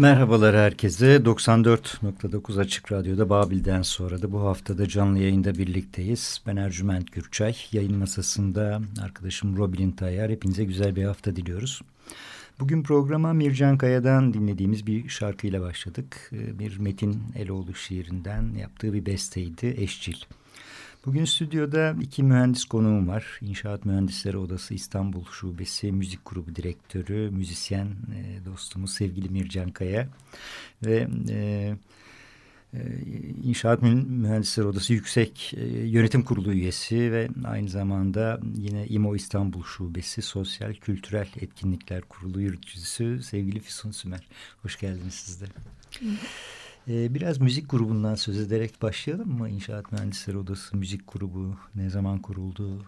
Merhabalar herkese. 94.9 Açık Radyo'da Babil'den sonra da bu haftada canlı yayında birlikteyiz. Ben Ercüment Gürçay. Yayın masasında arkadaşım Robin Tayyar. Hepinize güzel bir hafta diliyoruz. Bugün programa Mircan Kaya'dan dinlediğimiz bir şarkıyla başladık. Ee, Bir Metin Eloğlu şiirinden yaptığı bir besteydi Eşcil. Bugün stüdyoda iki mühendis konuğum var. İnşaat Mühendisleri Odası İstanbul Şubesi Müzik Grubu Direktörü, müzisyen e, dostumuz sevgili Mircan Kaya ve e, e, İnşaat Mühendisleri Odası Yüksek e, Yönetim Kurulu üyesi ve aynı zamanda yine İMO İstanbul Şubesi Sosyal Kültürel Etkinlikler Kurulu yürütücüsü sevgili Füsun Sümer. Hoş geldiniz siz de. Ee, Biraz müzik grubundan söz ederek başlayalım mı? İnşaat Mühendisleri Odası Müzik Grubu ne zaman kuruldu?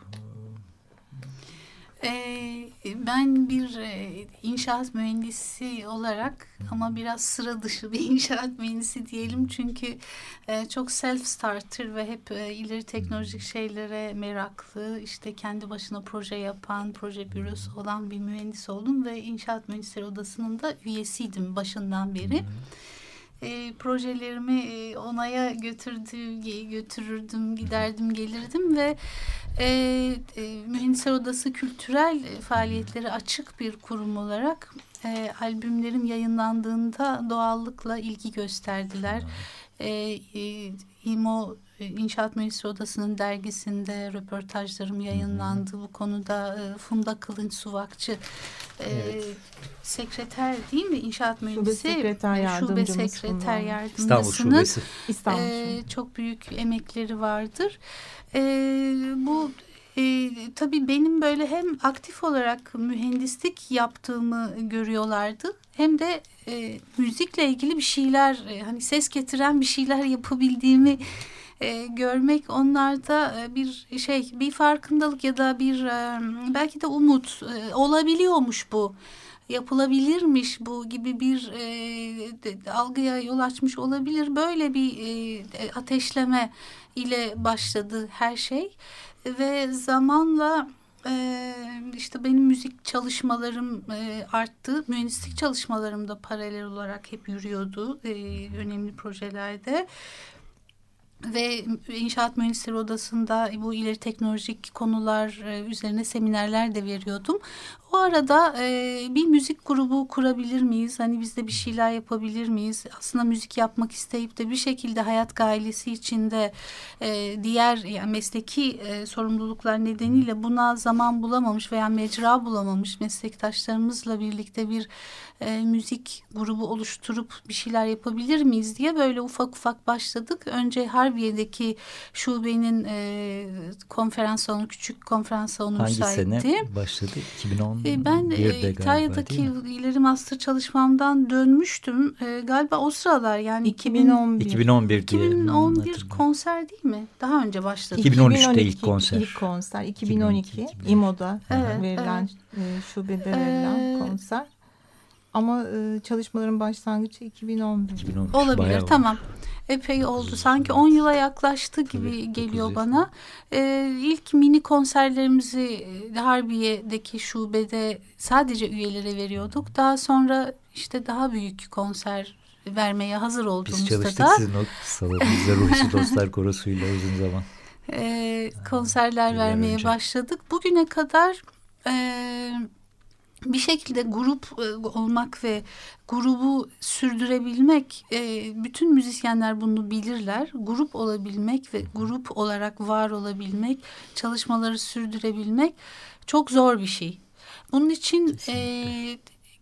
Ee, ben bir e, inşaat mühendisi olarak ama biraz sıra dışı bir inşaat mühendisi diyelim çünkü e, çok self starter ve hep e, ileri teknolojik şeylere meraklı işte kendi başına proje yapan proje bürosu olan bir mühendis oldum ve inşaat mühendisleri odasının da üyesiydim başından beri. E, projelerimi e, onaya götürdü, götürürdüm, giderdim, gelirdim ve e, e, Mühendisler Odası kültürel e, faaliyetleri açık bir kurum olarak e, albümlerim yayınlandığında doğallıkla ilgi gösterdiler. E, e, İMO İnşaat Mühendisleri Odası'nın dergisinde röportajlarım yayınlandı. Bu konuda e, Funda Kılınç Suvakçı e, Evet. sekreter değil mi? İnşaat mühendisi. sekreter e, Şube yardımcımız sekreter Funda. İstanbul yardımcısının Şubesi. İstanbul. ee, çok büyük emekleri vardır. Ee, bu e, tabii benim böyle hem aktif olarak mühendislik yaptığımı görüyorlardı hem de e, müzikle ilgili bir şeyler e, hani ses getiren bir şeyler yapabildiğimi e, görmek onlarda e, bir şey bir farkındalık ya da bir e, belki de umut e, olabiliyormuş bu yapılabilirmiş bu gibi bir e, algıya yol açmış olabilir. Böyle bir e, ateşleme ile başladı her şey ve zamanla e, işte benim müzik çalışmalarım e, arttı. Mühendislik çalışmalarım da paralel olarak hep yürüyordu e, önemli projelerde ve İnşaat Mühendisleri Odası'nda bu ileri teknolojik konular e, üzerine seminerler de veriyordum. O arada e, bir müzik grubu kurabilir miyiz? Hani biz de bir şeyler yapabilir miyiz? Aslında müzik yapmak isteyip de bir şekilde hayat gailesi içinde e, diğer yani mesleki e, sorumluluklar nedeniyle buna zaman bulamamış veya mecra bulamamış meslektaşlarımızla birlikte bir e, müzik grubu oluşturup bir şeyler yapabilir miyiz diye böyle ufak ufak başladık. Önce Harbiye'deki şubenin e, konferans salonu, küçük konferans salonu Hangi müsaitti. sene başladı? 2010 E, Ben e, galiba İtalya'daki mi? ileri master çalışmamdan dönmüştüm. E, galiba o sıralar yani 2011. 2011 diye 2011 hatırlıyorum. konser değil mi? Daha önce başladı. 2013'te ilk konser. İlk konser. 2012. 2012, İMO'da Evet, verilen e, şubede Ee, verilen konser. Ama e, çalışmaların başlangıcı 2011. 2013 Olabilir bayağı tamam. Epey oldu. Sanki 10 yıla yaklaştı gibi Tabii, geliyor bana. Ee, ilk mini konserlerimizi e, Harbiye'deki şubede sadece üyelere veriyorduk. Daha sonra işte daha büyük konser vermeye hazır Biz olduğumuzda çalıştık da sizin o salonunuzda Ruhsi Dostlar Korosu'yla uzun zaman. e, konserler yıllar vermeye önce. başladık. Bugüne kadar e, bir şekilde grup e, olmak ve grubu sürdürebilmek, e, bütün müzisyenler bunu bilirler. Grup olabilmek ve grup olarak var olabilmek, çalışmaları sürdürebilmek çok zor bir şey. Bunun için e,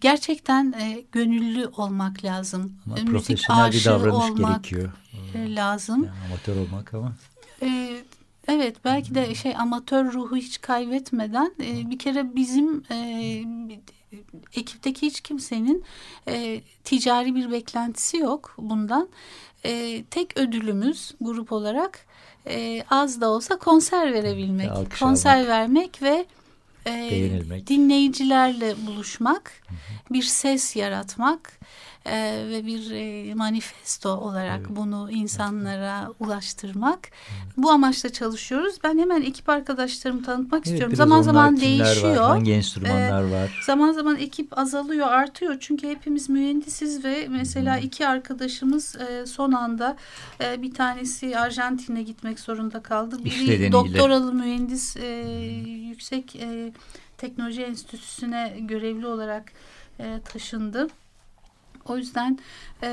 gerçekten e, gönüllü olmak lazım. Ama E, Müzik profesyonel bir davranış olmak gerekiyor. e, lazım. Yani amatör olmak ama Ee, evet belki de şey amatör ruhu hiç kaybetmeden e, bir kere bizim e, ekipteki hiç kimsenin e, ticari bir beklentisi yok bundan. E, tek ödülümüz grup olarak e, az da olsa konser verebilmek, Ve alkış konser almak. vermek ve e, Beğenilmek. dinleyicilerle buluşmak, bir ses yaratmak e, ve bir e, manifesto olarak Evet. bunu insanlara ulaştırmak. Bu amaçla çalışıyoruz. Ben hemen ekip arkadaşlarımı tanıtmak Evet, istiyorum. Zaman zaman değişiyor. Var, hangi enstrümanlar var? Zaman zaman ekip azalıyor, artıyor. Çünkü hepimiz mühendisiz ve mesela iki arkadaşımız e, son anda e, bir tanesi Arjantin'e gitmek zorunda kaldı. Biri nedeniyle. doktoralı mühendis e, yüksek e, teknoloji enstitüsüne görevli olarak e, taşındı. O yüzden e,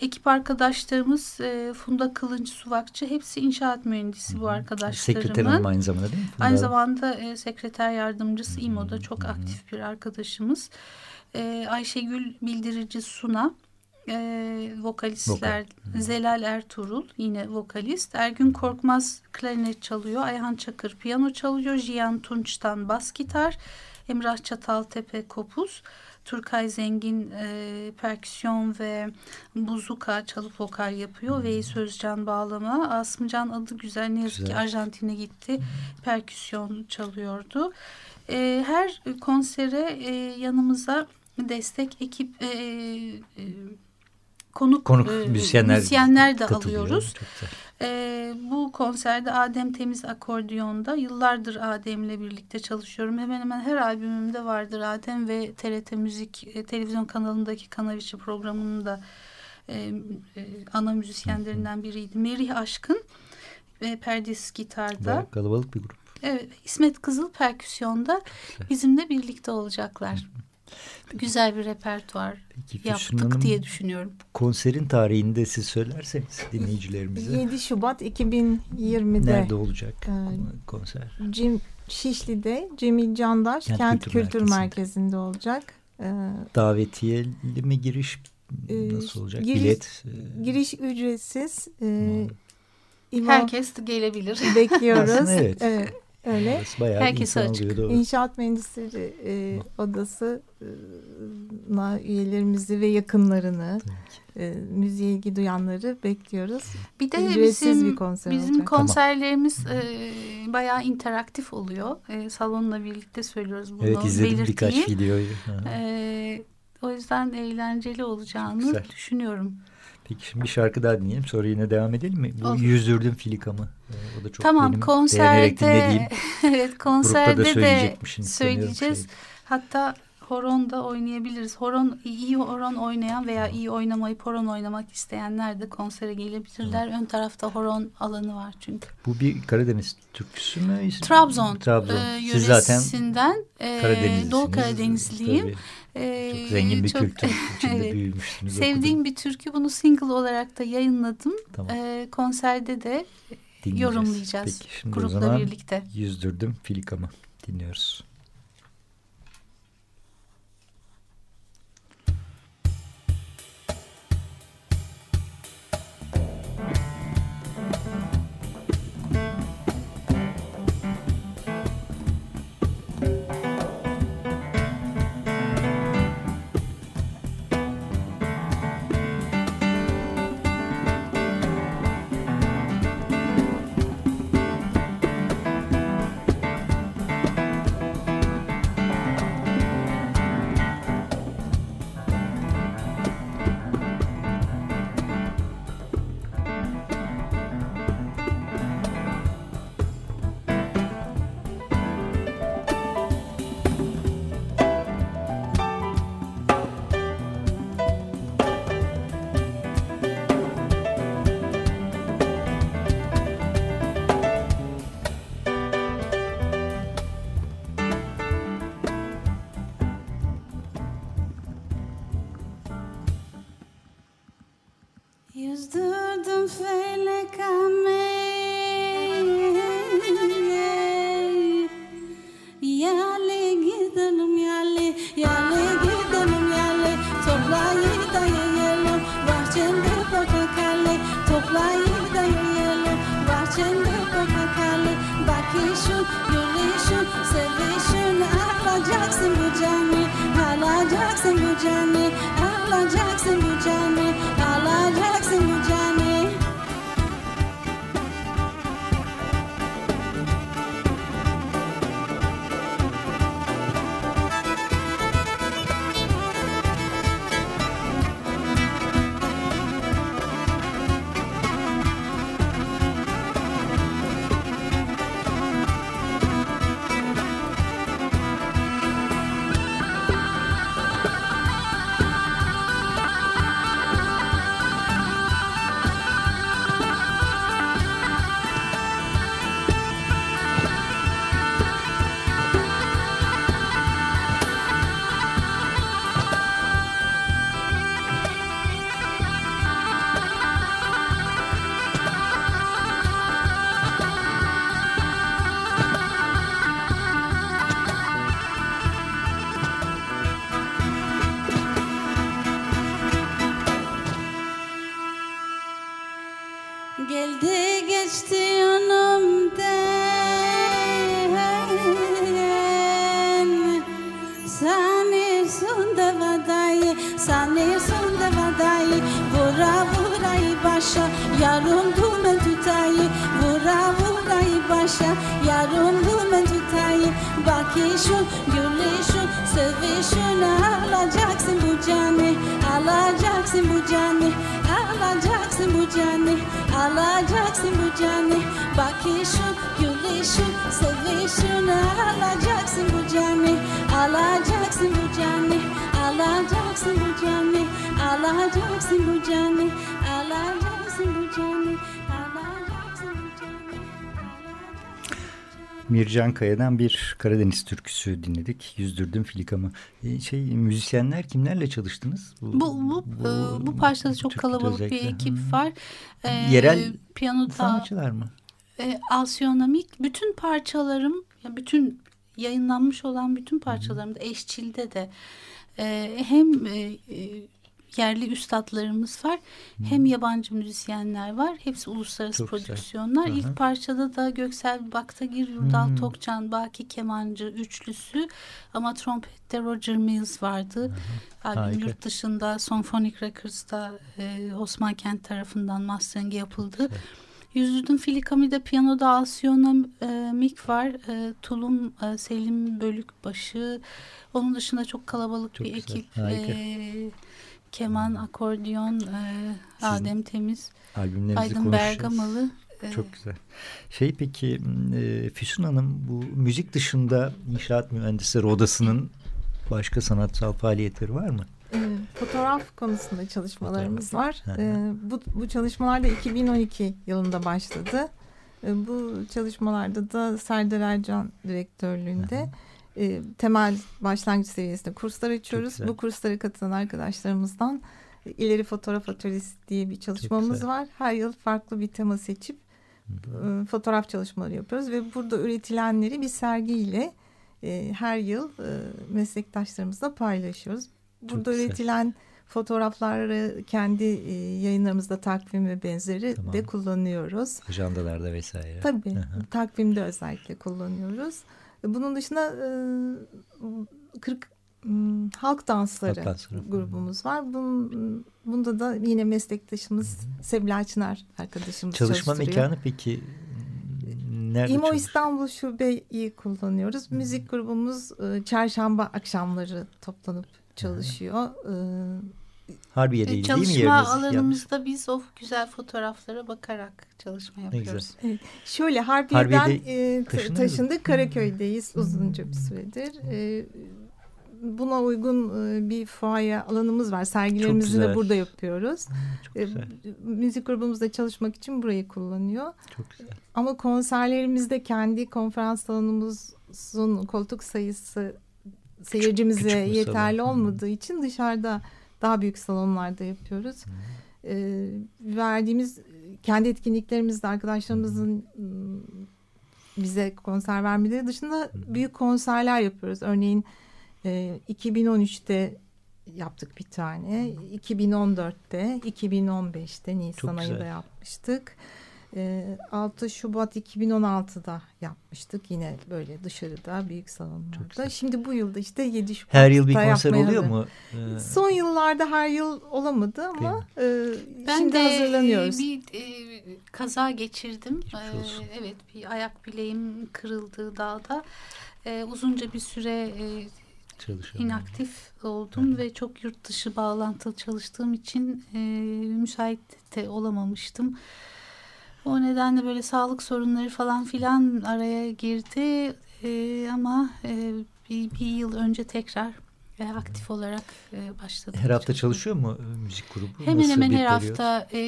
ekip arkadaşlarımız e, Funda Kılınç Suvakçı hepsi inşaat mühendisi bu arkadaşlarımın. Sekreter hanım aynı zamanda değil mi? Aynı Funda- zamanda e, sekreter yardımcısı İMO'da çok aktif bir arkadaşımız. E, Ayşegül Bildirici Suna, e, vokalistler Zelal Ertuğrul yine vokalist. Ergün Korkmaz klarinet çalıyor. Ayhan Çakır piyano çalıyor. Jiyan Tunç'tan bas gitar. Emrah Çataltepe kopuz. Turkay Zengin e, perküsyon ve buzuka çalıp vokal yapıyor. Veys Özcan bağlama. Asımcan adı güzel. Ne yazık ki Güzel. Arjantin'e gitti. Perküsyon çalıyordu. E, her konsere e, yanımıza destek ekip e, e, konuk, Konuk e, müzisyenler, müzisyenler de alıyoruz. Çok güzel. Ee, bu konserde Adem Temiz akordiyonda yıllardır Adem'le birlikte çalışıyorum. Hemen hemen her albümümde vardır Adem ve TRT Müzik e, televizyon kanalındaki Kanaviçi programının da e, e, ana müzisyenlerinden biriydi. Merih Aşkın ve Perdis gitarda. Bayağı kalabalık bir grup. Evet, İsmet Kızıl perküsyonda bizimle birlikte olacaklar. Güzel bir repertuar Peki yaptık Hanım, diye düşünüyorum. Konserin tarihini de siz söylerseniz dinleyicilerimize. 7 Şubat 2020'de Nerede olacak Ee, konser? Cim, Şişli'de Cemil Candaş Kent Kent, Kültür Kültür, Merkezi'nde. Merkezi'nde olacak. Ee, Davetiyeli mi giriş Ee, nasıl olacak? giriş- Bilet e, giriş ücretsiz. İvo Herkes gelebilir. bekliyoruz. Aslında evet. evet. Öyle. orası bayağı Herkese insan açık. oluyor, doğru. İnşaat Mühendisleri e, Odası e, üyelerimizi ve yakınlarını e, müziğe ilgi duyanları bekliyoruz. Bir de Ücretsiz bizim bir konser bizim olacak. konserlerimiz e, bayağı interaktif oluyor. E, salonla birlikte söylüyoruz bunu. Evet izledim belirteyim. birkaç videoyu. Ha. E, o yüzden eğlenceli olacağını güzel. düşünüyorum. Peki şimdi bir şarkı daha dinleyelim sonra yine devam edelim mi? Bu Olur. Yüzdürdüm Filikam'ı. Ee, O da çok tamam benim konserde evet konserde da de söyleyeceğiz. şey. Hatta horon da oynayabiliriz. Horon iyi horon oynayan veya iyi oynamayıp horon oynamak isteyenler de konsere gelebilirler. Ön tarafta horon alanı var çünkü. Bu bir Karadeniz türküsü mü? Trabzon, Trabzon. e, Siz zaten e, Karadenizlisiniz. Doğu Karadenizliyim. Tabii, Çok zengin bir çok- kültür içinde Evet. büyümüşsünüz. Sevdiğim bir türkü. Bunu single olarak da yayınladım. Tamam. E, konserde de yorumlayacağız Peki, şimdi grupla birlikte. Yüzdürdüm Filikam'ı dinliyoruz. Mircan Kaya'dan bir Karadeniz türküsü dinledik. Yüzdürdüm filikamı. E, şey müzisyenler kimlerle çalıştınız? Bu bu bu, bu parçada çok kalabalık bir özellikle. ekip Hı. var. Ee, Yerel piyanoda Sanatçılar mı? e, Alsiyonamik bütün parçalarım ya bütün yayınlanmış olan bütün parçalarımda eşçilde de e, hem e, e, yerli üstadlarımız var hem yabancı müzisyenler var. Hepsi uluslararası Çok güzel. prodüksiyonlar. Hı. İlk parçada da Göksel Baktagir, Yurdal Hı. Tokcan, Baki Kemancı üçlüsü ama trompette Roger Mills vardı. Albüm Harika. yurt dışında Symphonic Records'ta e, Osman Kent tarafından mastering yapıldı. Yüzüdün Filikami'de piyanoda Alsiyona e, Mik var. E, Tulum e, Selim Bölükbaşı. Onun dışında çok kalabalık Çok bir güzel, ekip. harika. E, keman, akordeon, e, Adem Temiz, Aydın konuşacağız. Bergamalı. E, Çok güzel. Şey peki e, Füsun Hanım bu müzik dışında İnşaat Mühendisleri Odası'nın başka sanatsal faaliyetleri var mı? E, fotoğraf konusunda çalışmalarımız var. Hı hı. E, bu, bu çalışmalar da 2012 yılında başladı. E, bu çalışmalarda da Serdar Ercan direktörlüğünde e, temel başlangıç seviyesinde kurslar açıyoruz. Bu kurslara katılan arkadaşlarımızdan ileri fotoğraf atölyesi diye bir çalışmamız var. Her yıl farklı bir tema seçip e, fotoğraf çalışmaları yapıyoruz ve burada üretilenleri bir sergiyle e, her yıl e, meslektaşlarımızla paylaşıyoruz. Burada üretilen fotoğrafları kendi e, yayınlarımızda takvim ve benzeri Tamam. de kullanıyoruz. Ajandalarda vesaire. Tabii takvimde özellikle kullanıyoruz. Bunun dışında e, 40 m, halk dansları Halk dansları. grubumuz var. Bunun, bunda da yine meslektaşımız Sevilay Çınar arkadaşımız Çalışma mekanı peki nerede İmo çalışıyor? İstanbul Şube'yi kullanıyoruz. Müzik grubumuz e, çarşamba akşamları toplanıp çalışıyor. E, Harbiye'de e, değil mi çalışma yeriniz? alanımızda biz o güzel fotoğraflara bakarak çalışma güzel. yapıyoruz. Şöyle Harbiye'den Harbiye'de e, taşındık. Karaköy'deyiz uzunca bir süredir. E, buna uygun e, bir fuaya alanımız var. Sergilerimizi de burada yapıyoruz. Çok E, güzel. müzik grubumuzda çalışmak için burayı kullanıyor. Çok güzel. Ama konserlerimizde kendi konferans salonumuzun koltuk sayısı seyircimize yeterli olmadığı için dışarıda daha büyük salonlarda yapıyoruz. e, verdiğimiz kendi etkinliklerimizde arkadaşlarımızın bize konser vermeleri dışında büyük konserler yapıyoruz. Örneğin e, 2013'te yaptık bir tane. 2014'te, 2015'te Nisan ayında yapmıştık. 6 ee, Şubat 2016'da yapmıştık. Yine böyle dışarıda büyük salonlarda. Şimdi bu yılda işte 7 Şubat'ta Her yıl bir konser oluyor mu? Ee... Son yıllarda her yıl olamadı ama e, ben şimdi de hazırlanıyoruz. bir e, kaza geçirdim. E, evet bir ayak bileğim kırıldı dağda. E, uzunca bir süre e, inaktif oldum Hı. ve çok yurt dışı bağlantılı çalıştığım için e, müsait de olamamıştım. O nedenle böyle sağlık sorunları falan filan araya girdi e, ama e, bir, bir yıl önce tekrar e, aktif olarak e, başladım. Her hafta çalışıyor mu e, müzik grubu? Hemen Nasıl hemen her hafta e,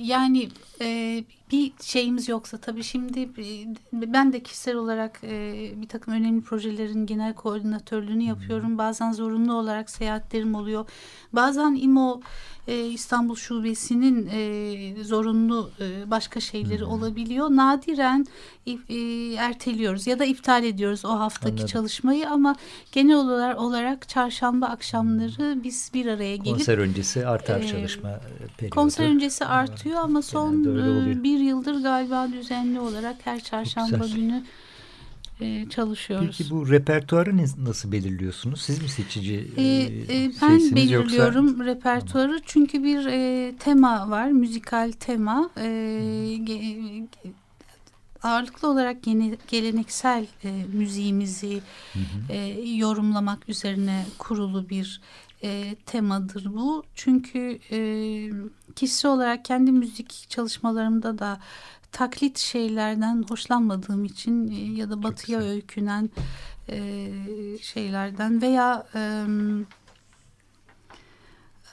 yani e, bir şeyimiz yoksa tabii şimdi e, ben de kişisel olarak e, bir takım önemli projelerin genel koordinatörlüğünü yapıyorum. Bazen zorunlu olarak seyahatlerim oluyor. Bazen İMO e, İstanbul Şubesi'nin e, zorunlu e, başka şeyleri hmm. olabiliyor. Nadiren e, erteliyoruz ya da iptal ediyoruz o haftaki Anladım. çalışmayı ama genel olarak, olarak çarşamba akşamları biz bir araya gelip konser öncesi artar e, çalışma periyodu. Konser öncesi artıyor ama son bir yıldır galiba düzenli olarak her çarşamba günü e, çalışıyoruz. Peki bu repertuarı nasıl belirliyorsunuz? Siz mi seçici e, e, Ben belirliyorum yoksa... repertuarı tamam. çünkü bir e, tema var, müzikal tema. E, ge, ağırlıklı olarak yeni, geleneksel e, müziğimizi hı hı. E, yorumlamak üzerine kurulu bir e, temadır bu. Çünkü e, kişisel olarak kendi müzik çalışmalarımda da taklit şeylerden hoşlanmadığım için e, ya da batıya öykünen e, şeylerden veya e,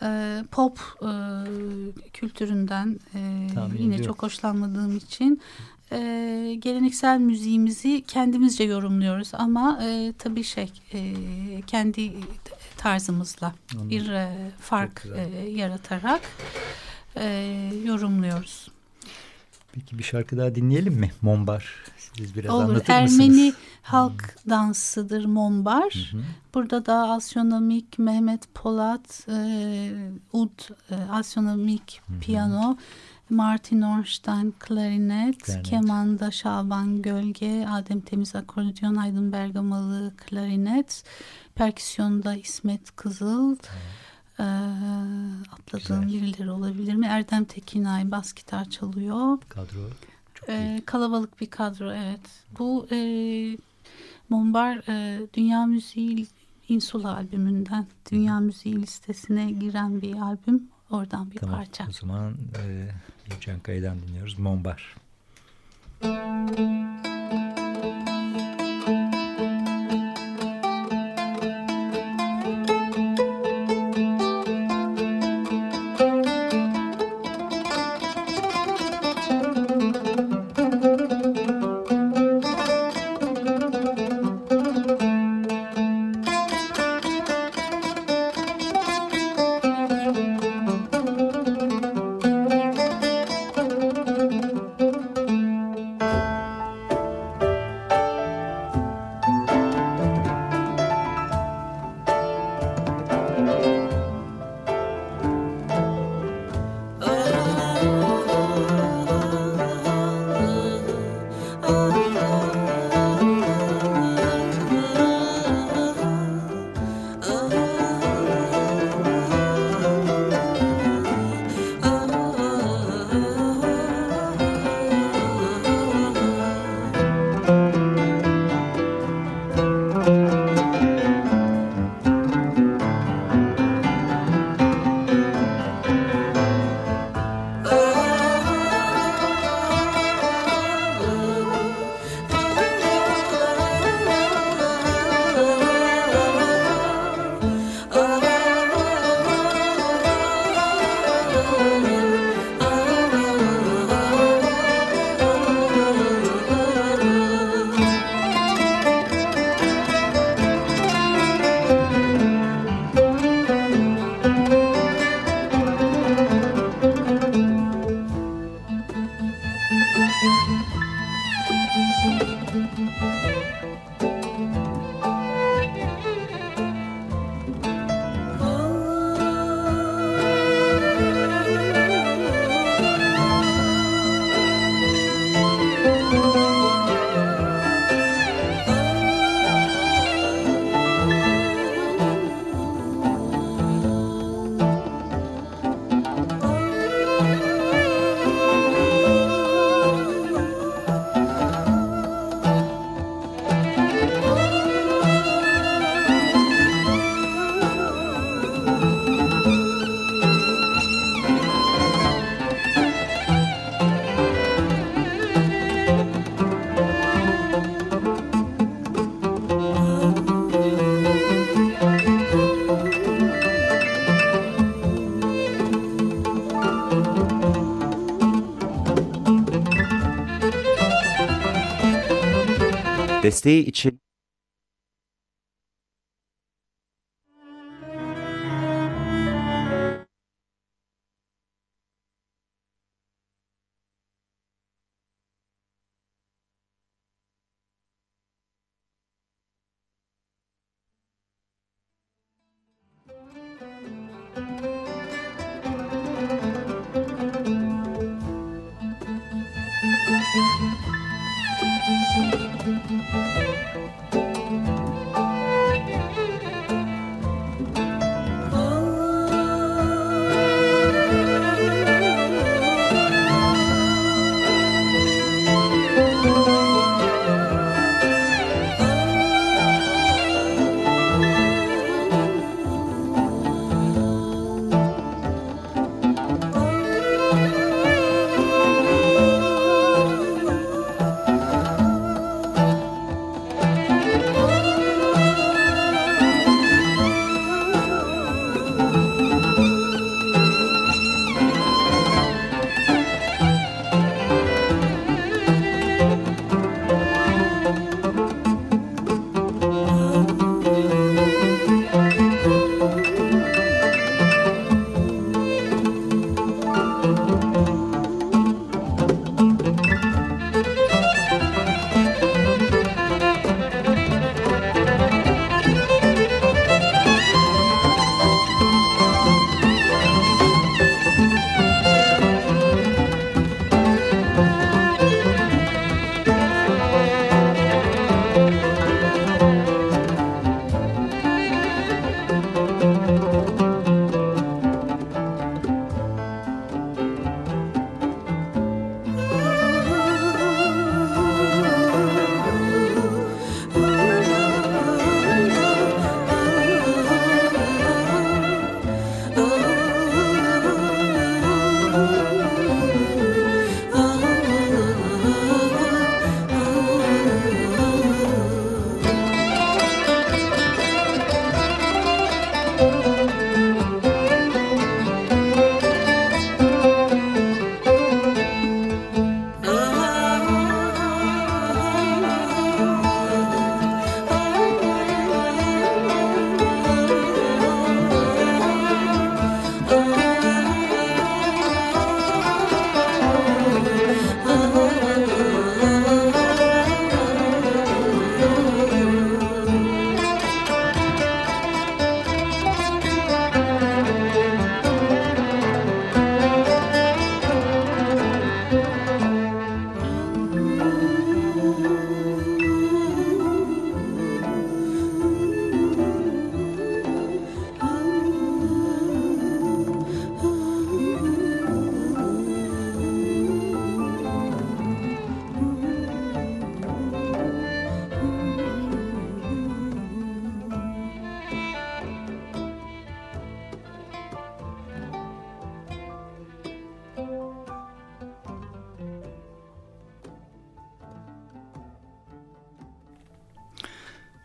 e, pop e, kültüründen e, yine ediyorum. çok hoşlanmadığım için e, geleneksel müziğimizi kendimizce yorumluyoruz ama e, tabii şey e, kendi tarzımızla Anladım. bir e, fark e, yaratarak e, yorumluyoruz. Peki bir şarkı daha dinleyelim mi? Mombar. Siz biraz Olur. anlatır Ermeni mısınız? Ermeni halk hmm. dansıdır Mombar. Hı hı. Burada da asyonomik Mehmet Polat, e, ud, e, asyonomik hı hı. piyano, Martin Ornstein klarinet, klarinet, kemanda Şaban Gölge, Adem Temiz akordeon, Aydın Bergamalı klarinet, perküsyonda İsmet Kızıl, evet. Ee, atladığım Güzel. birileri olabilir mi? Erdem Tekinay bas gitar çalıyor. Kadro çok ee, iyi. Kalabalık bir kadro evet. Bu e, Mombar e, Dünya Müziği Insula albümünden Dünya Müziği listesine giren bir albüm. Oradan bir tamam, parça. O zaman e, Gülcan Kaya'dan dinliyoruz. Mombar. Müzik Desteği için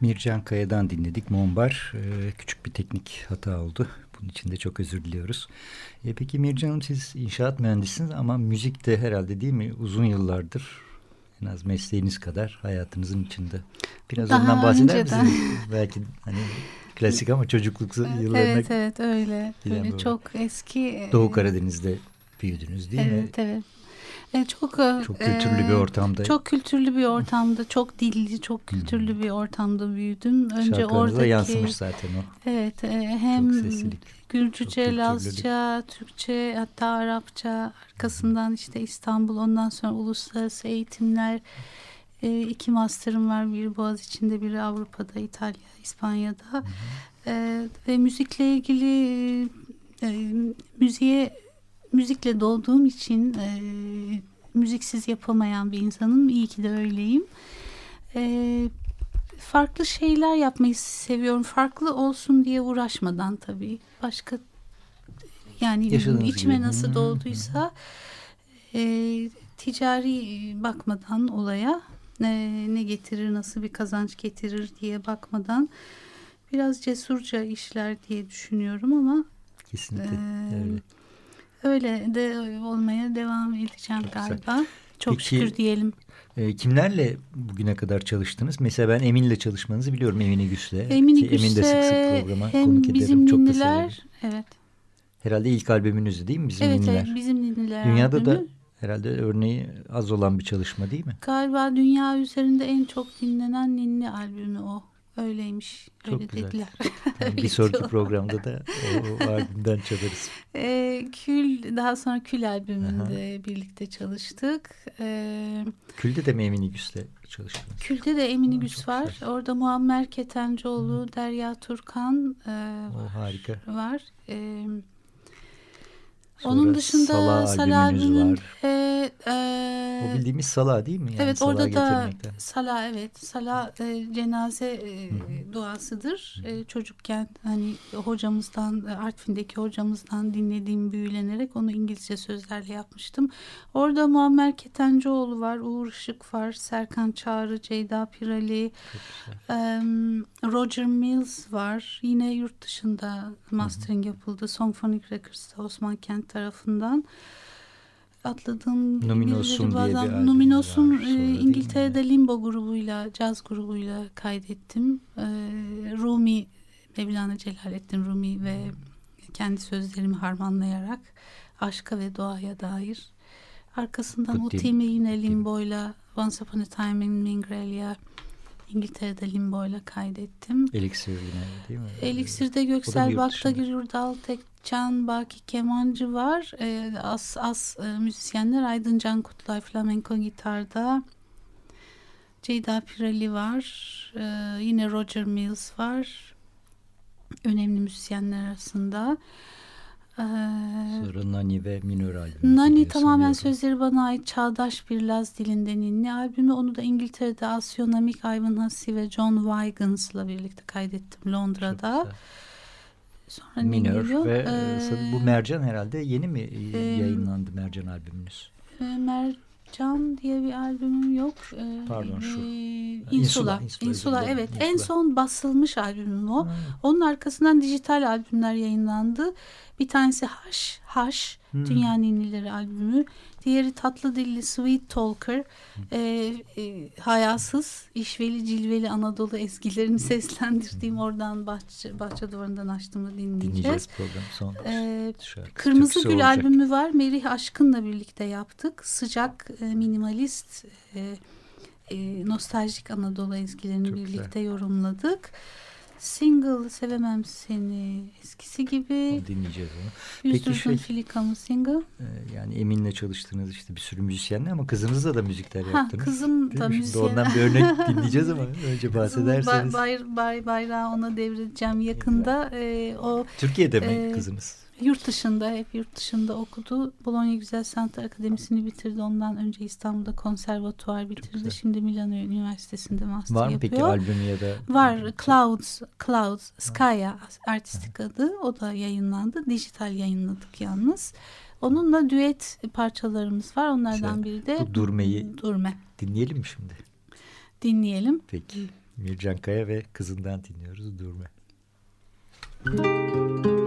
Mircan Kaya'dan dinledik. Mombar e, küçük bir teknik hata oldu. Bunun için de çok özür diliyoruz. E, peki Mircan siz inşaat mühendisiniz ama müzik de herhalde değil mi? Uzun yıllardır en az mesleğiniz kadar hayatınızın içinde. Biraz Daha ondan bahseder misiniz? Belki hani klasik ama çocukluk yıllarına Evet evet öyle. Öyle böyle. çok eski. Doğu Karadeniz'de büyüdünüz değil mi? Evet evet. E, çok e, Çok kültürlü bir e, ortamda. Çok kültürlü bir ortamda, çok dilli, çok kültürlü bir ortamda büyüdüm. Önce oradaki yansımış zaten o. Evet, e, hem Gürcüce. Lazca, Türkçe, hatta Arapça, arkasından işte İstanbul, ondan sonra uluslararası eğitimler. E, iki master'ım var, biri Boğaziçi'nde, biri Avrupa'da, İtalya, İspanya'da. E, ve müzikle ilgili e, müziğe müzikle doğduğum için e, müziksiz yapamayan bir insanım. İyi ki de öyleyim. E, farklı şeyler yapmayı seviyorum. Farklı olsun diye uğraşmadan tabii. Başka yani Yaşadığınız içime gibi. nasıl Hı, doğduysa e, ticari bakmadan olaya e, ne getirir, nasıl bir kazanç getirir diye bakmadan biraz cesurca işler diye düşünüyorum ama Kesinlikle. Ee, öyle. Öyle de olmaya devam edeceğim Çok güzel. galiba. Çok Çok Peki, şükür diyelim. E, kimlerle bugüne kadar çalıştınız? Mesela ben Emin'le çalışmanızı biliyorum. Emine Güç'le. Emine Ki Emin de sık sık Güç'le programa konuk ederim. Çok da severim. evet. Herhalde ilk albümünüzdü değil mi? Bizim evet, Ninniler. evet bizim ninniler Dünyada albümü. da herhalde örneği az olan bir çalışma değil mi? Galiba dünya üzerinde en çok dinlenen ninni albümü o. Öyleymiş. Çok Öyle güzel. dediler. Tamam, bir sonraki programda da o, o albümden çalarız. Ee, Kül daha sonra Kül albümünde birlikte çalıştık. Ee, Külde de mi Emine Güç'le çalıştınız? Kül'de de Emine Aa, çok var. güzel. Orada Muammer Ketencoğlu, Derya Turkan e, O harika. var. Ee, Sonra onun dışında Sala var. e, e, O bildiğimiz Sala değil mi? Yani evet orada da. Sala evet Sala e, cenaze e, duasıdır. E, çocukken hani hocamızdan e, Artvin'deki hocamızdan dinlediğim büyülenerek onu İngilizce sözlerle yapmıştım. Orada Muammer Ketencoğlu var, Uğur Işık var, Serkan Çağrı, Ceyda Pirali. Em, Roger Mills var. Yine yurt dışında mastering yapıldı. Songphonic Records'ta Osman Kent tarafından. Atladığım Numinos'un diye bir bazen- albüm Numinos'un e? İngiltere'de Limbo grubuyla, caz grubuyla kaydettim. E, Rumi, Mevlana Celaleddin Rumi ve kendi sözlerimi harmanlayarak aşka ve doğaya dair. Arkasından Utimi yine? Limbo'yla Once Upon a Time in Mingralia İngiltere'de Limbo'yla kaydettim. Elixir yine değil mi? Elixir'de Göksel Baktagir? Yurdal Tekcan, Baki Kemancı var. Ee, as as e, müzisyenler Aydın Can Kutlay flamenko gitarda. Ceyda Pirali var. Ee, yine Roger Mills var. Önemli müzisyenler arasında. Ee, Sonra Nani ve Minör albümü. Nani tamamen sözleri bana ait çağdaş bir Laz dilinden ninni albümü. Onu da İngiltere'de Asyonomik, Ivan Hussey ve John Wygons'la birlikte kaydettim Londra'da. Sonra Minör ve Ee, bu Mercan herhalde yeni mi e, e, yayınlandı Mercan albümünüz? e, Mercan diye bir albümüm yok. Ee, Pardon, şu. e, Insula, Insula. Insula, Insula, evet. En Insula. son basılmış albümüm o. Ha, Onun arkasından dijital albümler yayınlandı. Bir tanesi Haş, Haş, Hmm. Dünya Ninnileri albümü. Diğeri Tatlı Dilli Sweet Talker, e, e, hayasız, işveli, cilveli Anadolu ezgilerini seslendirdiğim oradan bahçe, bahçe duvarından açtığımı dinleyeceğiz. dinleyeceğiz program son Ee, şarkısı. Kırmızı Türküsü Gül olacak. albümü var. Merih Aşkın'la birlikte yaptık. Sıcak, e, minimalist, e, e, nostaljik Anadolu ezgilerini Çok güzel. birlikte yorumladık. Single Sevemem Seni eskisi gibi. Onu dinleyeceğiz onu. Peki Yüzdürdün şey- Filikamı single. Ee, yani Emin'le çalıştığınız işte bir sürü müzisyenle ama kızınızla da müzikler Ha, yaptınız. kızım da müzisyen. Ondan bir örnek dinleyeceğiz ama önce bahsederseniz. bay, bay, bayrağı ona devredeceğim yakında. E, o Türkiye'de mi Ee, kızınız? Yurt dışında hep yurt dışında okudu. Bologna Güzel Sanatlar Akademisi'ni bitirdi. Ondan önce İstanbul'da konservatuvar bitirdi. Şimdi Milano Üniversitesi'nde master Var mı yapıyor. peki albümü ya da? Var. Clouds, Clouds, Skya artistik adı. O da yayınlandı. Dijital yayınladık yalnız. Onunla düet parçalarımız var. Onlardan biri de Bu Durme'yi- Durme. Dinleyelim mi şimdi? Dinleyelim. Peki. Mircan Kaya ve kızından dinliyoruz Durme. Dorme,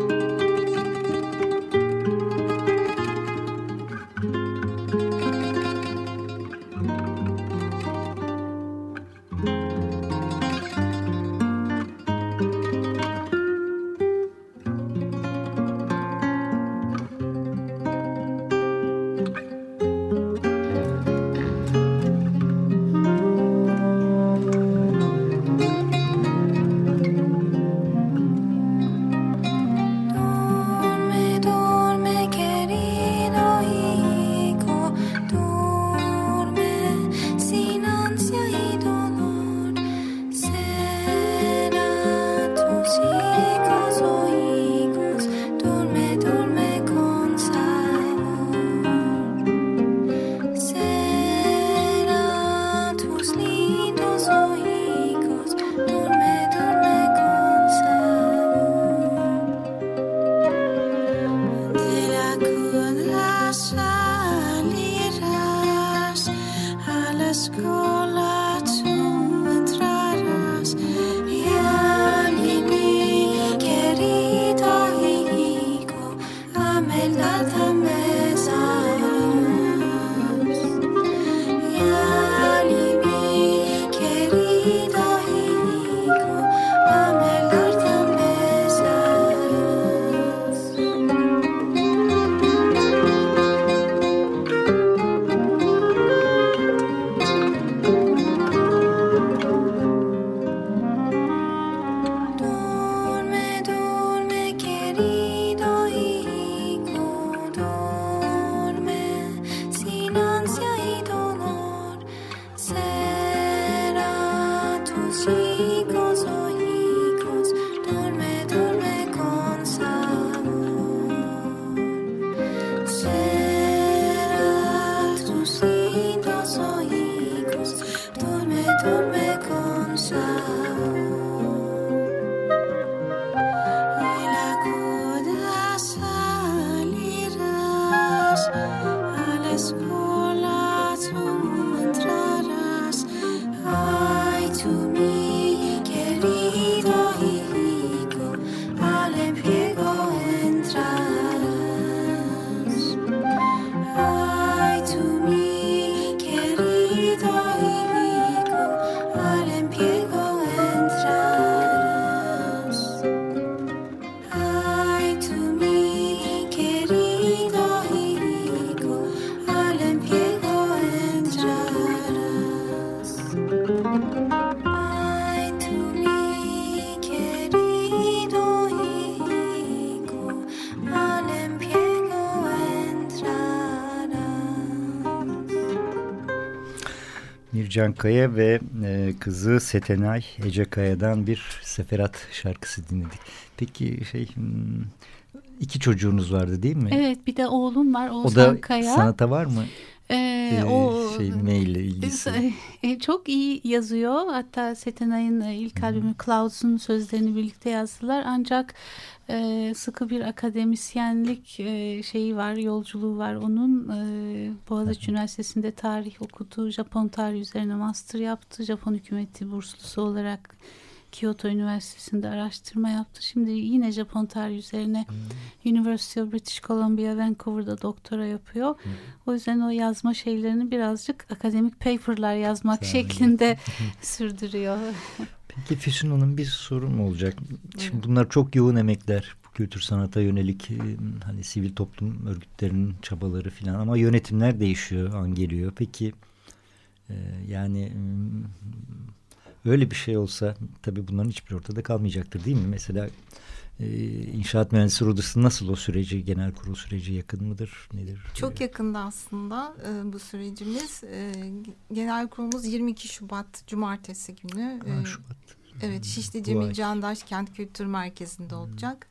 Sevcan Kaya ve e, kızı Setenay Ece Kaya'dan bir Seferat şarkısı dinledik. Peki şey hmm, iki çocuğunuz vardı değil mi? Evet bir de oğlum var Oğuzhan o da Kaya. sanata var mı? Ee, Ee, o şey maille ilgisi. e, çok iyi yazıyor. Hatta Setenay'ın e, ilk albümü Clouds'un sözlerini birlikte yazdılar. Ancak e, sıkı bir akademisyenlik e, şeyi var, yolculuğu var onun. E, Boğaziçi Üniversitesi'nde tarih okudu. Japon tarihi üzerine master yaptı. Japon hükümeti burslusu olarak Kyoto Üniversitesi'nde araştırma yaptı. Şimdi yine Japon tarihi üzerine University of British Columbia Vancouver'da doktora yapıyor. O yüzden o yazma şeylerini birazcık akademik paperlar yazmak Tahmin şeklinde sürdürüyor. Peki Füsun Hanım bir sorun mu olacak? Şimdi bunlar çok yoğun emekler. Bu kültür sanata yönelik e, hani sivil toplum örgütlerinin çabaları falan ama yönetimler değişiyor an geliyor. Peki e, yani öyle bir şey olsa tabii bunların hiçbir ortada kalmayacaktır değil mi? Mesela e, inşaat mühendisleri odası nasıl o süreci genel kurul süreci yakın mıdır nedir? Çok yakında aslında e, bu sürecimiz. E, genel kurulumuz 22 Şubat Cumartesi günü. Ha, Şubat. Evet Şişli Bu Cemil. Candaş Kent Kültür Merkezi'nde olacak.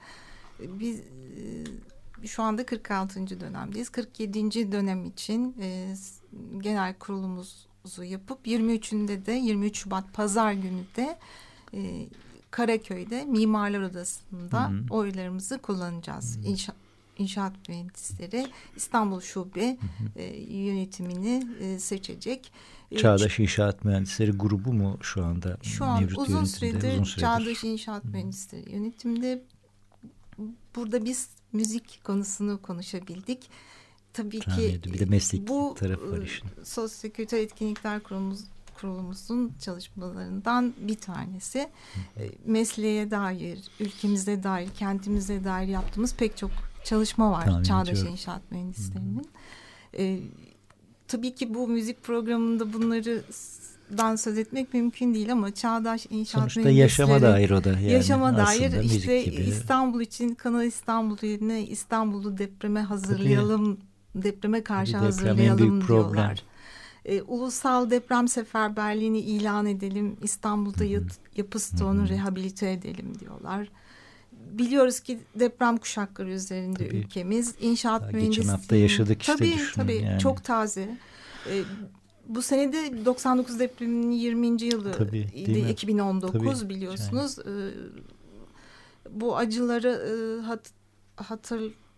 Biz şu anda 46. dönemdeyiz. 47. dönem için genel kurulumuzu yapıp 23'ünde de 23 Şubat Pazar günü de e, Karaköy'de Mimarlar Odası'nda Hı hı. oylarımızı kullanacağız. İnşa, inşaat mühendisleri İstanbul Şube e, yönetimini e, seçecek. E, Çağdaş İnşaat Mühendisleri grubu mu şu anda şu an mevcut uzun süredir, Uzun süredir. Çağdaş İnşaat Mühendisleri yönetimde burada biz müzik konusunu konuşabildik. Tabii Tahmin ki ediyorum. Bir de meslek bu tarafı var e, işin. Sosyokültür Etkinlikler Kurulumuz, Kurulumuzun çalışmalarından bir tanesi. E, Mesleğe dair, ülkemize dair, kentimize dair yaptığımız pek çok çalışma var Tahmin Çağdaş ediyorum. İnşaat Mühendislerinin. E, tabii ki bu müzik programında bunları dan söz etmek mümkün değil ama Çağdaş İnşaat Sonuçta Mühendisleri yaşama dair o da. Yani yaşama dair işte gibi. İstanbul için Kanal İstanbul yerine İstanbul'u depreme hazırlayalım, depreme karşı deprem hazırlayalım problem. diyorlar. E, ulusal deprem seferberliğini ilan edelim, İstanbul'da yat- yapı stoğunu rehabilite edelim diyorlar. Biliyoruz ki deprem kuşakları üzerinde Tabii. ülkemiz inşaat Daha mühendisliği. geçen hafta yaşadık işte tabii, düşünün Tabii yani. çok taze. E, bu senede 99 depreminin 20. yılı Tabii, idi, değil mi? 2019 Tabii, biliyorsunuz. E, bu acıları e, hat,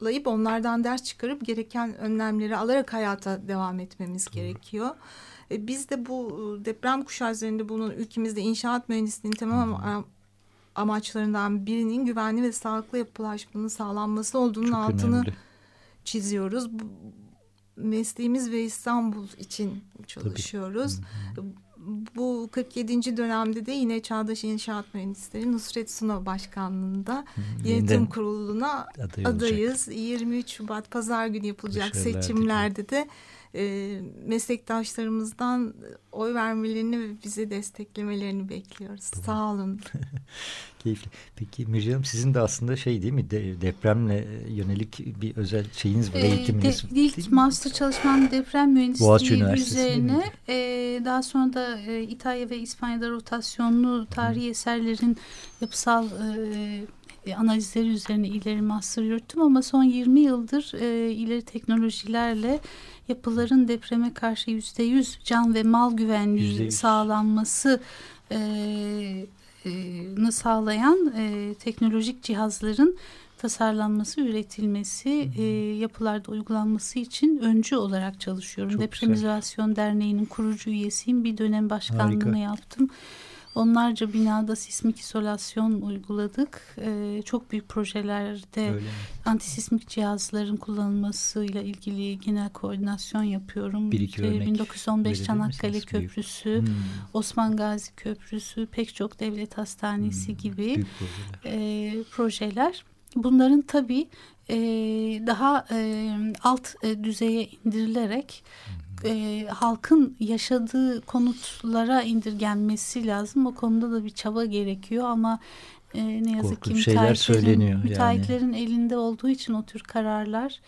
hatırlayıp onlardan ders çıkarıp gereken önlemleri alarak hayata devam etmemiz gerekiyor. E, biz de bu e, deprem kuşağı üzerinde bunun ülkemizde inşaat mühendisliğinin temel ama- amaçlarından birinin güvenli ve sağlıklı yapılaşmanın sağlanması olduğunun Çok altını önemli. çiziyoruz. Bu, mesleğimiz ve İstanbul için çalışıyoruz. Bu 47. dönemde de yine Çağdaş İnşaat Mühendisleri Nusret Suna Başkanlığında yönetim kuruluna aday adayız. 23 Şubat Pazar günü yapılacak Başarılar seçimlerde de e, meslektaşlarımızdan oy vermelerini ve bizi desteklemelerini bekliyoruz. Sağ olun. Keyifli. Peki Müjde Hanım sizin de aslında şey değil mi de, depremle yönelik bir özel şeyiniz var Ee, eğitiminiz. de- ilk master çalışmam deprem mühendisliği üzerine e, daha sonra da e, İtalya ve İspanya'da rotasyonlu tarihi eserlerin yapısal e, e, analizleri üzerine ileri master yürüttüm ama son 20 yıldır e, ileri teknolojilerle yapıların depreme karşı yüzde yüz can ve mal güvenliği %100. sağlanması e, e, sağlayan e, teknolojik cihazların tasarlanması, üretilmesi, e, yapılarda uygulanması için öncü olarak çalışıyorum. Çok Depremizasyon Derneği'nin kurucu üyesiyim. Bir dönem başkanlığını Harika. yaptım. Onlarca binada sismik izolasyon uyguladık. E, çok büyük projelerde Öyle mi? antisismik cihazların kullanılmasıyla ilgili genel koordinasyon yapıyorum. Bir iki İşte örnek 1915 verebilir Çanakkale misiniz? Köprüsü, Hmm, Osman Gazi Köprüsü, pek çok devlet hastanesi hmm, gibi Büyük projeler. e, projeler. Bunların tabii e, daha e, alt e, düzeye indirilerek e, halkın yaşadığı konutlara indirgenmesi lazım. O konuda da bir çaba gerekiyor ama e, ne yazık Korkunç ki müteahhitlerin, söyleniyor yani. müteahhitlerin elinde olduğu için o tür kararlar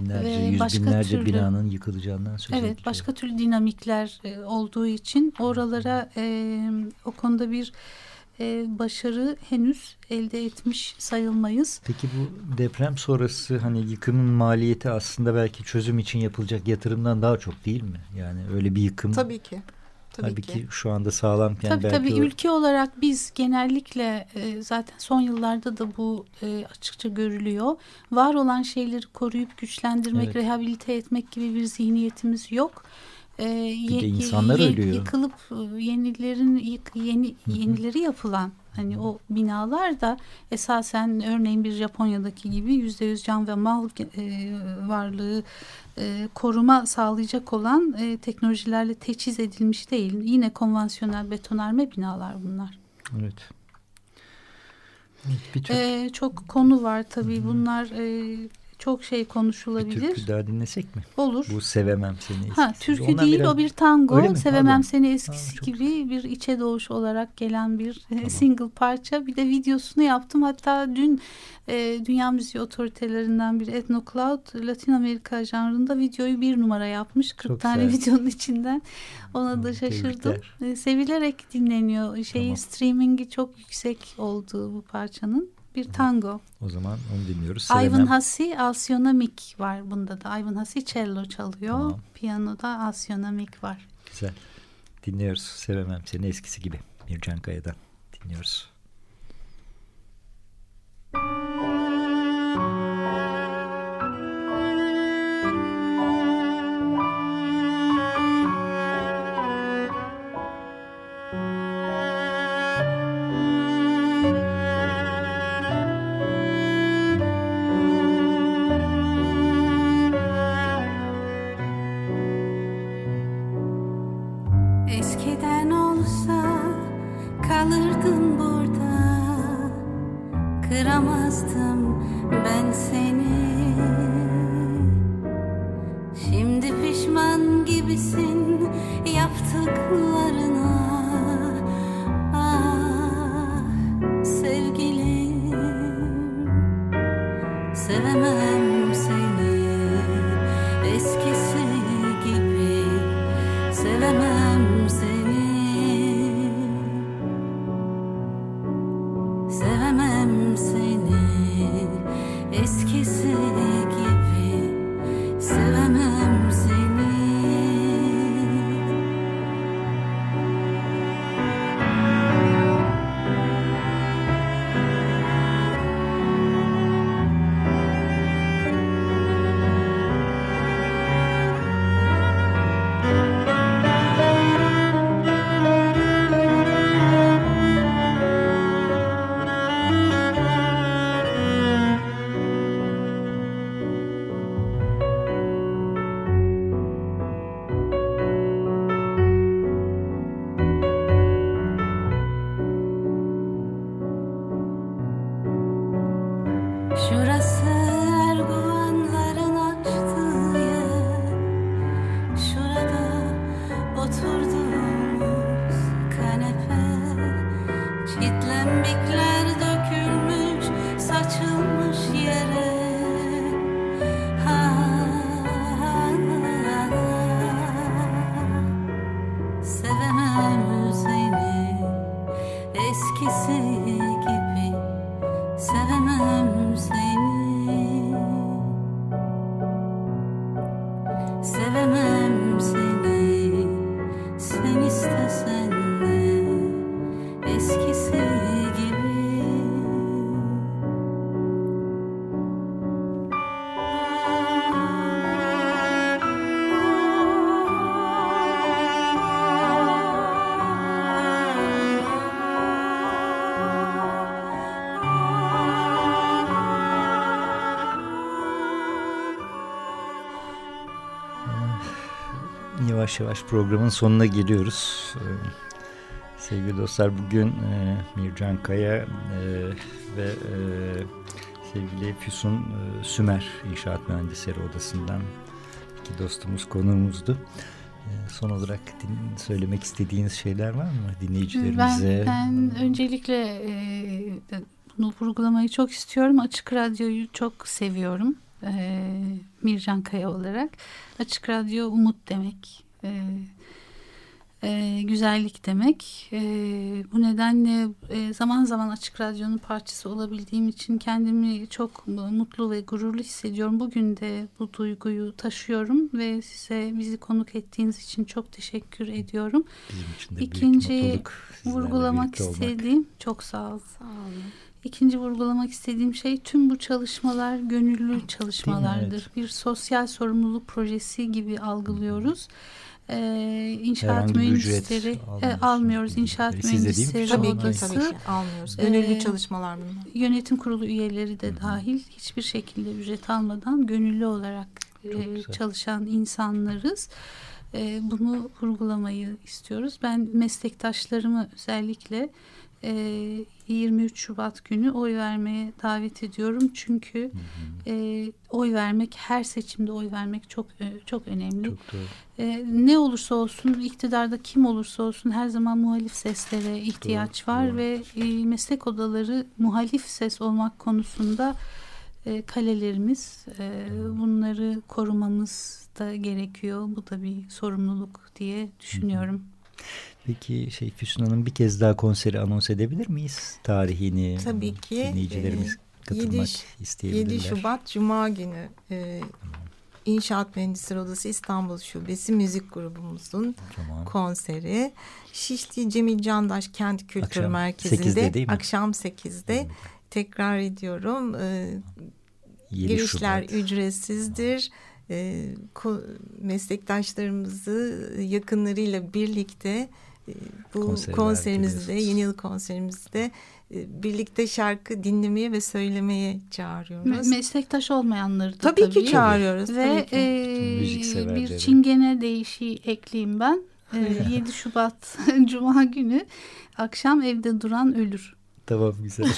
Binlerce, Ve yüz başka binlerce türlü- binanın yıkılacağından söz Evet, ediliyor. başka türlü dinamikler e, olduğu için oralara e, o konuda bir e, başarı henüz elde etmiş sayılmayız. Peki bu deprem sonrası hani yıkımın maliyeti aslında belki çözüm için yapılacak yatırımdan daha çok değil mi? Yani öyle bir yıkım. Tabii ki. Tabii Halbuki ki. şu anda sağlamken tabii belki tabii o- ülke olarak biz genellikle e, zaten son yıllarda da bu e, açıkça görülüyor. Var olan şeyleri koruyup güçlendirmek, Evet. rehabilite etmek gibi bir zihniyetimiz yok. E, Bir de insanlar ye- ölüyor. Yıkılıp e, yenilerin yık, yeni yenileri yapılan hani o binalar da esasen örneğin bir Japonya'daki gibi yüzde yüz can ve mal e, varlığı e, koruma sağlayacak olan e, teknolojilerle teçhiz edilmiş değil. Yine konvansiyonel betonarme binalar bunlar. Evet. Evet, Bir, tür, E, çok konu var tabii. Bunlar e, çok şey bir konuşulabilir. türkü daha dinlesek mi? Olur. Bu sevemem seni. Ha, eskisi. türkü Ondan değil biraz- o bir tango. Sevemem Pardon. seni eskisi Ha, gibi bir içe doğuş olarak gelen bir e, single parça. Bir de videosunu yaptım. Hatta dün e, Dünya Müziği Otoritelerinden bir Ethno Cloud Latin Amerika janrında videoyu bir numara yapmış. 40 Çok tane güzel. videonun içinden. Ona da Hı, şaşırdım. tebrikler. E, sevilerek dinleniyor. Şeyi Tamam. streamingi çok yüksek olduğu bu parçanın. Bir tango. O zaman onu dinliyoruz. Ivan. Hasi Asyonomik var bunda da. Ivan Hasi cello çalıyor. Tamam. Piyanoda Asyonomik var. Güzel. Dinliyoruz. Sevemem seni eskisi gibi. Mircan Kaya'dan dinliyoruz. Eskiden Yavaş yavaş programın sonuna geliyoruz. Ee, sevgili dostlar bugün e, Mircan Kaya e, ve e, sevgili Füsun e, Sümer İnşaat Mühendisleri Odası'ndan iki dostumuz konuğumuzdu. son olarak din, söylemek istediğiniz şeyler var mı dinleyicilerimize? Ben, ben öncelikle e, bunu vurgulamayı çok istiyorum. Açık Radyo'yu çok seviyorum. E, Mircan Kaya olarak. Açık Radyo umut demek. E, e, güzellik demek. E, bu nedenle e, zaman zaman Açık Radyo'nun parçası olabildiğim için kendimi çok mutlu ve gururlu hissediyorum. Bugün de bu duyguyu taşıyorum ve size bizi konuk ettiğiniz için çok teşekkür ediyorum. Bizim için de İkinci vurgulamak istediğim çok sağ ol. Sağ olun. İkinci vurgulamak istediğim şey tüm bu çalışmalar gönüllü çalışmalardır. Evet. Bir sosyal sorumluluk projesi gibi algılıyoruz. Ee, inşaat Herhangi mühendisleri e, almıyoruz. İnşaat Siz mühendisleri tabii odası. Ki, tabii ki almıyoruz. Gönüllü ee, çalışmalar bunlar. Yönetim kurulu üyeleri de dahil hiçbir şekilde ücret almadan gönüllü olarak e, çalışan insanlarız. E, bunu vurgulamayı istiyoruz. Ben meslektaşlarımı özellikle 23 ee, Şubat günü oy vermeye davet ediyorum. Çünkü E, oy vermek her seçimde oy vermek çok e, çok önemli. Çok E, ne olursa olsun iktidarda kim olursa olsun her zaman muhalif seslere ihtiyaç doğru, var doğru. ve e, meslek odaları muhalif ses olmak konusunda e, kalelerimiz. E, bunları korumamız da gerekiyor. Bu da bir sorumluluk diye düşünüyorum. Hı hı. Peki şey Füsun Hanım bir kez daha konseri anons edebilir miyiz? Tarihini Tabii ki. dinleyicilerimiz e, katılmak 7, isteyebilirler. 7 Şubat Cuma günü e, İnşaat Mühendisleri Odası İstanbul Şubesi müzik grubumuzun tamam. konseri. Şişli Cemil Candaş Kent Kültür akşam Merkezi'nde 8'de değil mi? akşam 8'de hmm. tekrar ediyorum. E, girişler Şubat. ücretsizdir. E, meslektaşlarımızı yakınlarıyla birlikte bu Konserler konserimizde, yeni yıl konserimizde e, birlikte şarkı dinlemeye ve söylemeye çağırıyoruz. meslektaş olmayanları da tabii, tabii ki çağırıyoruz. Ve tabii ki. E, bir çingene değişiği ekleyeyim ben. E, 7 Şubat Cuma günü akşam evde duran ölür. Tamam güzel.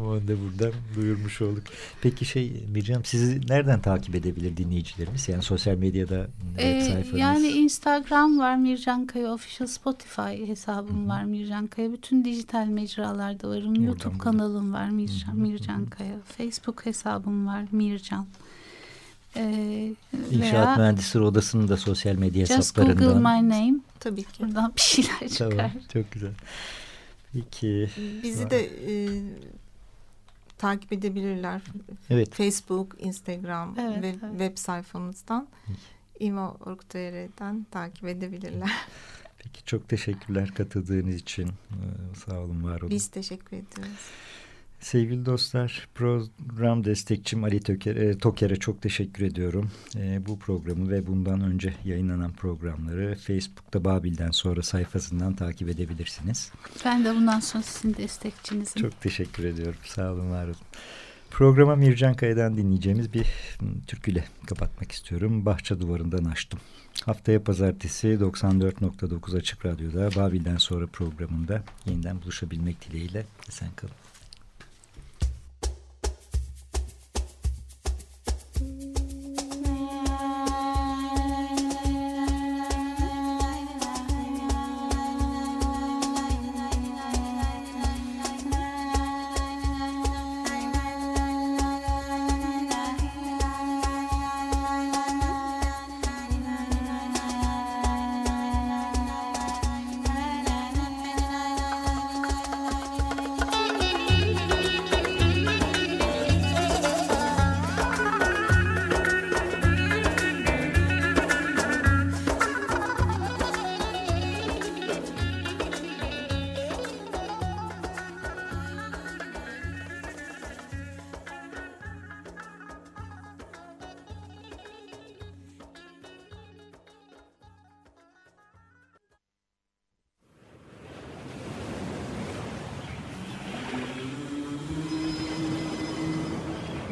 Onu da buradan duyurmuş olduk. Peki şey Mircam sizi nereden takip edebilir dinleyicilerimiz? Yani sosyal medyada web ee, sayfanız. Yani Instagram var Mircan Kaya Official Spotify hesabım Hı-hı. var Mircan Kaya. Bütün dijital mecralarda varım. Oradan YouTube burada. kanalım var Mircan, Mircan Kaya. Facebook hesabım var Mircan. Ee, İnşaat Mühendisleri Odası'nın da sosyal medya just hesaplarından. Just Google my name. Tabii ki. Buradan bir şeyler çıkar. Tamam, çok güzel. Peki. Bizi de e, takip edebilirler. Evet. Facebook, Instagram evet, ve evet. web sayfamızdan imo.org.tr'den takip edebilirler. Peki çok teşekkürler katıldığınız için. Ee, sağ olun, var olun. Biz teşekkür ediyoruz. Sevgili dostlar, program destekçim Ali Töker, e, Toker'e çok teşekkür ediyorum. E, bu programı ve bundan önce yayınlanan programları Facebook'ta Babil'den sonra sayfasından takip edebilirsiniz. Ben de bundan sonra sizin destekçinizim. Çok teşekkür ediyorum. Sağ olun, var olun. Programa Mircan Kaya'dan dinleyeceğimiz bir türküyle kapatmak istiyorum. Bahçe duvarından açtım. Haftaya pazartesi 94.9 Açık Radyo'da Babil'den sonra programında yeniden buluşabilmek dileğiyle. Sen kalın.